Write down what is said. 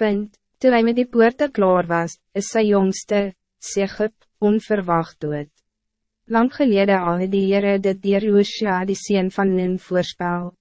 Punt, toe hy met die poorte klaar was, is sy jongste, Segep, onverwacht dood. Lang gelede al het die Heere dit dier Joosja die sien van Nin voorspel.